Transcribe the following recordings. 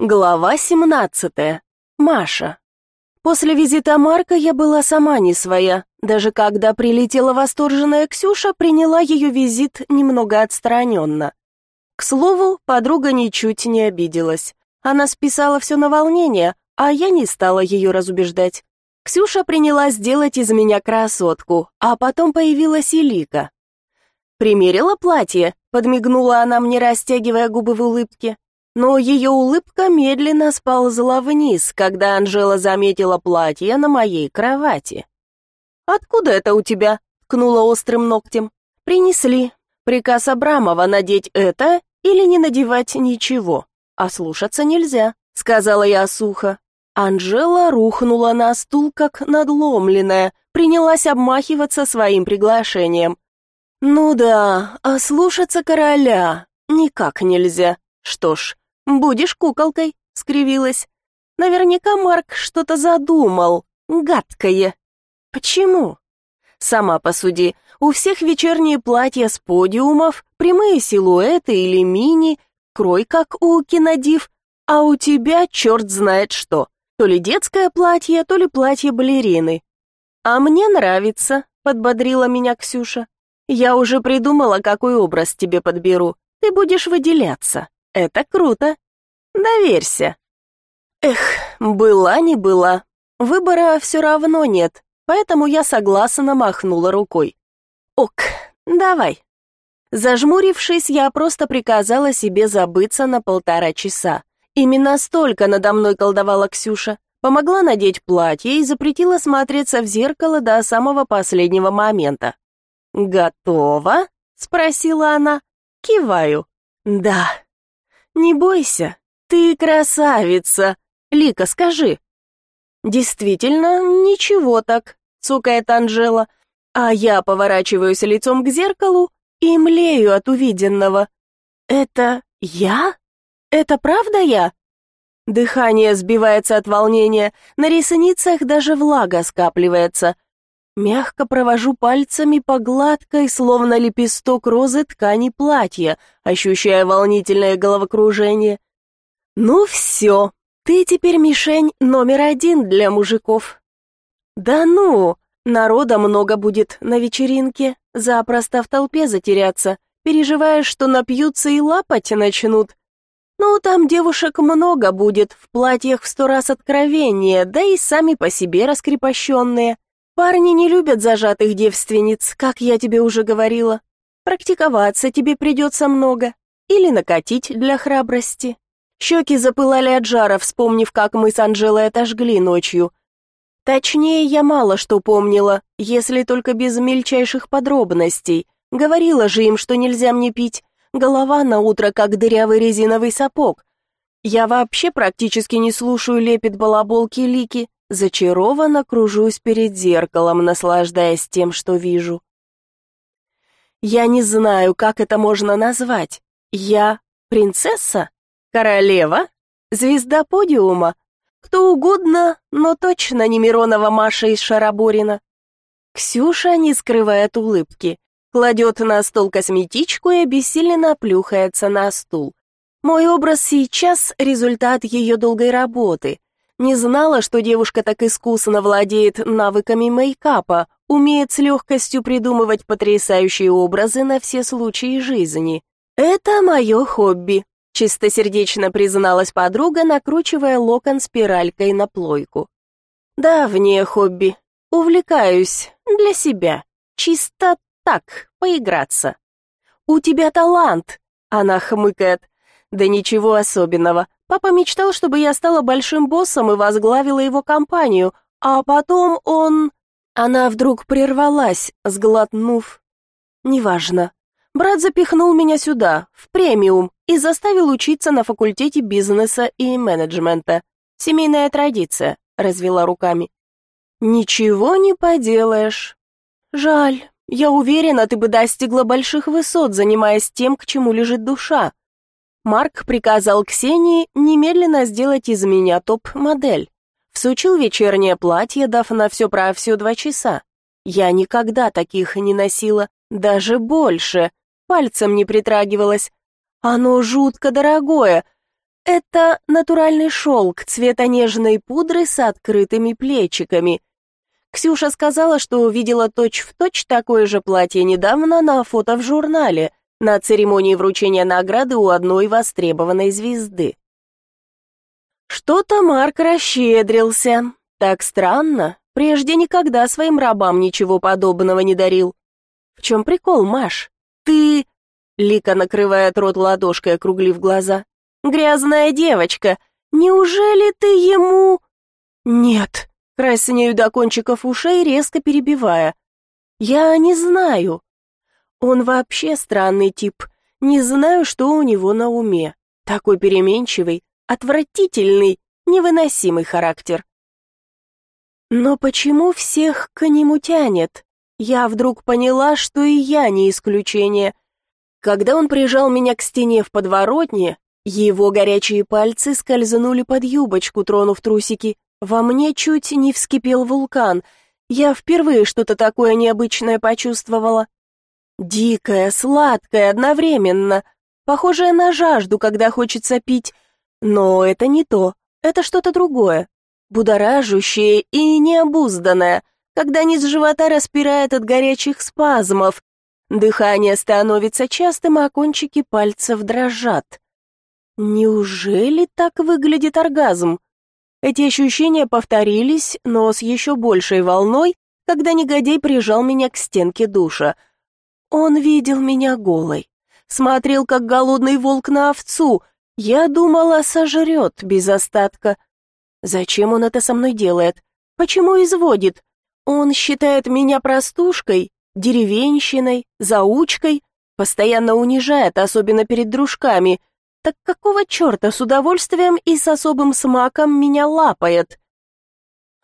Глава 17. Маша. После визита Марка я была сама не своя. Даже когда прилетела восторженная Ксюша, приняла ее визит немного отстраненно. К слову, подруга ничуть не обиделась. Она списала все на волнение, а я не стала ее разубеждать. Ксюша принялась делать из меня красотку, а потом появилась и Лика. «Примерила платье», — подмигнула она мне, растягивая губы в улыбке но ее улыбка медленно сползла вниз, когда Анжела заметила платье на моей кровати. «Откуда это у тебя?» — ткнула острым ногтем. «Принесли. Приказ Абрамова надеть это или не надевать ничего. А слушаться нельзя», — сказала я сухо. Анжела рухнула на стул, как надломленная, принялась обмахиваться своим приглашением. «Ну да, а слушаться короля никак нельзя. Что ж, «Будешь куколкой», — скривилась. «Наверняка Марк что-то задумал. Гадкое». «Почему?» «Сама посуди. У всех вечерние платья с подиумов, прямые силуэты или мини, крой, как у кинодив, а у тебя черт знает что. То ли детское платье, то ли платье балерины». «А мне нравится», — подбодрила меня Ксюша. «Я уже придумала, какой образ тебе подберу. Ты будешь выделяться». Это круто. Доверься. Эх, была не была. Выбора все равно нет, поэтому я согласно махнула рукой. Ок, давай. Зажмурившись, я просто приказала себе забыться на полтора часа. Именно столько надо мной колдовала Ксюша. Помогла надеть платье и запретила смотреться в зеркало до самого последнего момента. «Готова?» — спросила она. Киваю. «Да». «Не бойся, ты красавица. Лика, скажи». «Действительно, ничего так», — цукает Анжела, а я поворачиваюсь лицом к зеркалу и млею от увиденного. «Это я? Это правда я?» Дыхание сбивается от волнения, на ресницах даже влага скапливается. Мягко провожу пальцами по гладкой, словно лепесток розы ткани платья, ощущая волнительное головокружение. «Ну все, ты теперь мишень номер один для мужиков». «Да ну, народа много будет на вечеринке, запросто в толпе затеряться, переживая, что напьются и лапать начнут. Ну, там девушек много будет, в платьях в сто раз откровеннее, да и сами по себе раскрепощенные». Парни не любят зажатых девственниц, как я тебе уже говорила. Практиковаться тебе придется много. Или накатить для храбрости. Щеки запылали от жара, вспомнив, как мы с Анжелой отожгли ночью. Точнее, я мало что помнила, если только без мельчайших подробностей. Говорила же им, что нельзя мне пить. Голова на утро как дырявый резиновый сапог. Я вообще практически не слушаю лепет балаболки Лики, Зачарованно кружусь перед зеркалом, наслаждаясь тем, что вижу. Я не знаю, как это можно назвать. Я принцесса? Королева? Звезда подиума? Кто угодно, но точно не Миронова Маша из Шараборина. Ксюша не скрывает улыбки, кладет на стол косметичку и обессиленно плюхается на стул. Мой образ сейчас — результат ее долгой работы, не знала, что девушка так искусно владеет навыками мейкапа, умеет с легкостью придумывать потрясающие образы на все случаи жизни. Это мое хобби, чистосердечно призналась подруга, накручивая локон спиралькой на плойку. Давнее хобби. Увлекаюсь для себя. Чисто так, поиграться. У тебя талант, она хмыкает. Да ничего особенного. Папа мечтал, чтобы я стала большим боссом и возглавила его компанию, а потом он... Она вдруг прервалась, сглотнув. Неважно. Брат запихнул меня сюда, в премиум, и заставил учиться на факультете бизнеса и менеджмента. Семейная традиция, развела руками. Ничего не поделаешь. Жаль. Я уверена, ты бы достигла больших высот, занимаясь тем, к чему лежит душа. Марк приказал Ксении немедленно сделать из меня топ-модель. Всучил вечернее платье, дав на все про все два часа. Я никогда таких не носила, даже больше. Пальцем не притрагивалась. Оно жутко дорогое. Это натуральный шелк цвета нежной пудры с открытыми плечиками. Ксюша сказала, что увидела точь-в-точь точь такое же платье недавно на фото в журнале, на церемонии вручения награды у одной востребованной звезды. Что-то Марк расщедрился. Так странно, прежде никогда своим рабам ничего подобного не дарил. В чем прикол, Маш? Ты... Лика накрывает рот ладошкой, округлив глаза. «Грязная девочка! Неужели ты ему...» «Нет», — краснею до кончиков ушей, резко перебивая. «Я не знаю. Он вообще странный тип. Не знаю, что у него на уме. Такой переменчивый, отвратительный, невыносимый характер. Но почему всех к нему тянет? Я вдруг поняла, что и я не исключение. Когда он прижал меня к стене в подворотне, его горячие пальцы скользнули под юбочку, тронув трусики. Во мне чуть не вскипел вулкан. Я впервые что-то такое необычное почувствовала. Дикое, сладкое одновременно, похожее на жажду, когда хочется пить. Но это не то, это что-то другое, будоражущее и необузданное, когда низ живота распирает от горячих спазмов. Дыхание становится частым, а кончики пальцев дрожат. Неужели так выглядит оргазм? Эти ощущения повторились, но с еще большей волной, когда негодяй прижал меня к стенке душа. Он видел меня голой, смотрел, как голодный волк на овцу. Я думала, сожрет без остатка. Зачем он это со мной делает? Почему изводит? Он считает меня простушкой, деревенщиной, заучкой, постоянно унижает, особенно перед дружками. Так какого черта с удовольствием и с особым смаком меня лапает?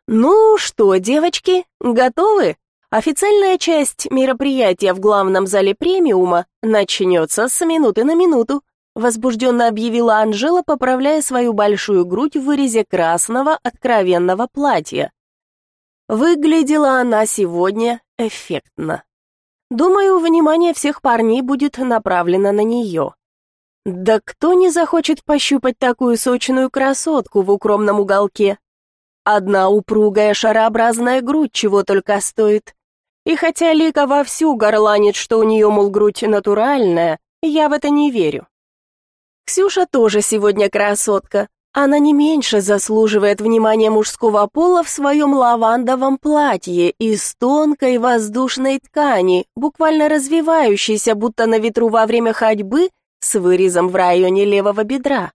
Ну что, девочки, готовы? Официальная часть мероприятия в главном зале премиума начнется с минуты на минуту возбужденно объявила Анжела, поправляя свою большую грудь в вырезе красного откровенного платья. Выглядела она сегодня эффектно. Думаю, внимание всех парней будет направлено на нее. Да кто не захочет пощупать такую сочную красотку в укромном уголке? Одна упругая шарообразная грудь чего только стоит. И хотя Лика вовсю горланит, что у нее, мол, грудь натуральная, я в это не верю. Ксюша тоже сегодня красотка. Она не меньше заслуживает внимания мужского пола в своем лавандовом платье из тонкой воздушной ткани, буквально развивающейся, будто на ветру во время ходьбы, с вырезом в районе левого бедра.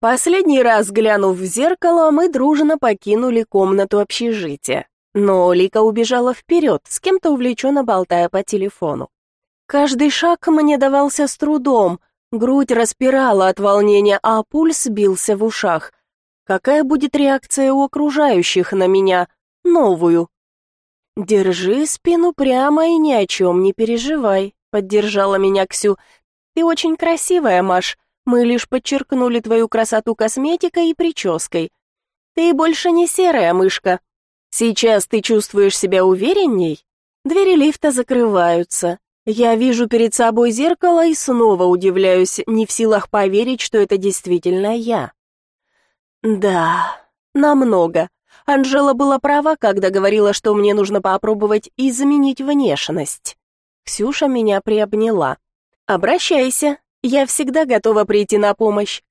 Последний раз глянув в зеркало, мы дружно покинули комнату общежития. Но Лика убежала вперед, с кем-то увлеченно болтая по телефону. Каждый шаг мне давался с трудом, Грудь распирала от волнения, а пульс бился в ушах. Какая будет реакция у окружающих на меня? Новую. «Держи спину прямо и ни о чем не переживай», — поддержала меня Ксю. «Ты очень красивая, Маш. Мы лишь подчеркнули твою красоту косметикой и прической. Ты больше не серая мышка. Сейчас ты чувствуешь себя уверенней?» Двери лифта закрываются. Я вижу перед собой зеркало и снова удивляюсь, не в силах поверить, что это действительно я. Да, намного. Анжела была права, когда говорила, что мне нужно попробовать изменить внешность. Ксюша меня приобняла. «Обращайся, я всегда готова прийти на помощь.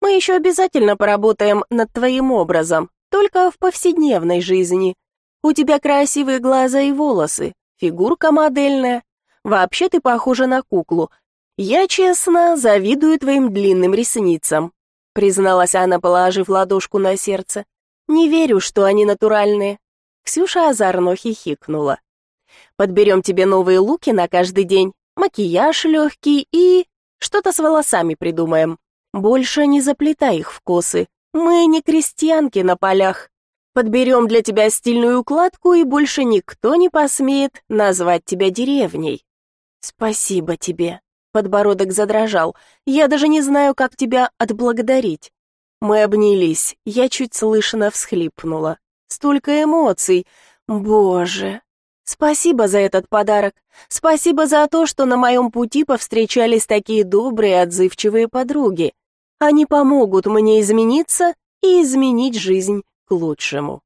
Мы еще обязательно поработаем над твоим образом, только в повседневной жизни. У тебя красивые глаза и волосы, фигурка модельная, Вообще ты похожа на куклу. Я, честно, завидую твоим длинным ресницам», призналась она, положив ладошку на сердце. «Не верю, что они натуральные». Ксюша озорно хихикнула. «Подберем тебе новые луки на каждый день, макияж легкий и... что-то с волосами придумаем. Больше не заплетай их в косы. Мы не крестьянки на полях. Подберем для тебя стильную укладку, и больше никто не посмеет назвать тебя деревней. «Спасибо тебе», — подбородок задрожал. «Я даже не знаю, как тебя отблагодарить». Мы обнялись, я чуть слышно всхлипнула. Столько эмоций. Боже. Спасибо за этот подарок. Спасибо за то, что на моем пути повстречались такие добрые, отзывчивые подруги. Они помогут мне измениться и изменить жизнь к лучшему.